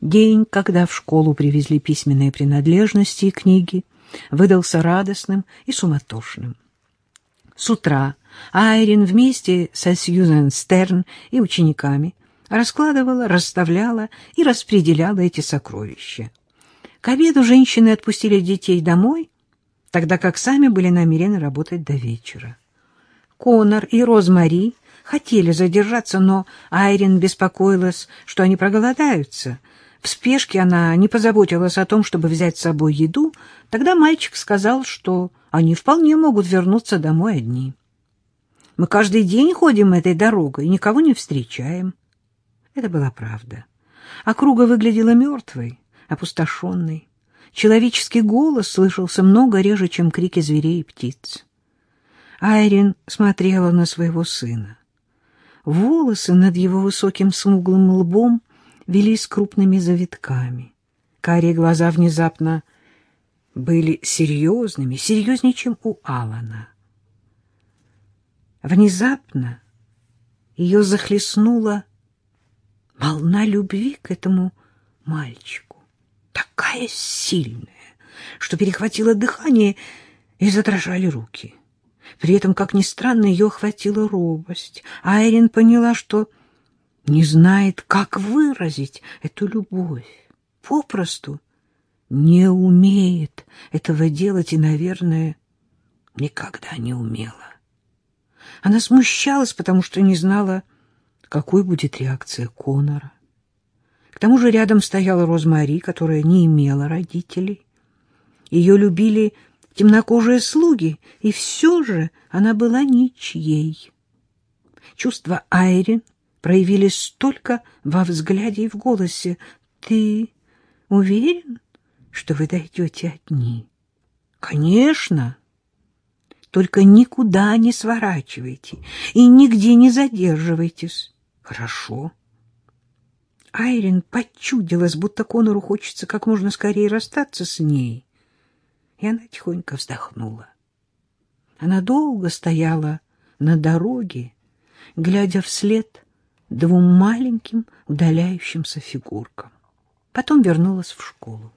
День, когда в школу привезли письменные принадлежности и книги, выдался радостным и суматошным. С утра Айрин вместе со Сьюзен Стерн и учениками раскладывала, расставляла и распределяла эти сокровища. К обеду женщины отпустили детей домой, тогда как сами были намерены работать до вечера. Конор и Розмари хотели задержаться, но Айрин беспокоилась, что они проголодаются — в спешке она не позаботилась о том, чтобы взять с собой еду. Тогда мальчик сказал, что они вполне могут вернуться домой одни. Мы каждый день ходим этой дорогой и никого не встречаем. Это была правда. Округа выглядела мертвой, опустошенной. Человеческий голос слышался много реже, чем крики зверей и птиц. Айрин смотрела на своего сына. Волосы над его высоким смуглым лбом велись крупными завитками. Карие глаза внезапно были серьезными, серьезнее, чем у Алана. Внезапно ее захлестнула волна любви к этому мальчику, такая сильная, что перехватило дыхание и задрожали руки. При этом, как ни странно, ее охватила робость. Айрин поняла, что не знает, как выразить эту любовь. Попросту не умеет этого делать и, наверное, никогда не умела. Она смущалась, потому что не знала, какой будет реакция Конора. К тому же рядом стояла Розмари, которая не имела родителей. Ее любили темнокожие слуги, и все же она была ничьей. Чувство Айрин — проявились только во взгляде и в голосе. «Ты уверен, что вы дойдете одни?» «Конечно!» Только никуда не сворачивайте и нигде не задерживайтесь. Хорошо. Айрин почудилась, будто Конору хочется как можно скорее расстаться с ней. И она тихонько вздохнула. Она долго стояла на дороге, глядя вслед двум маленьким удаляющимся фигуркам. Потом вернулась в школу.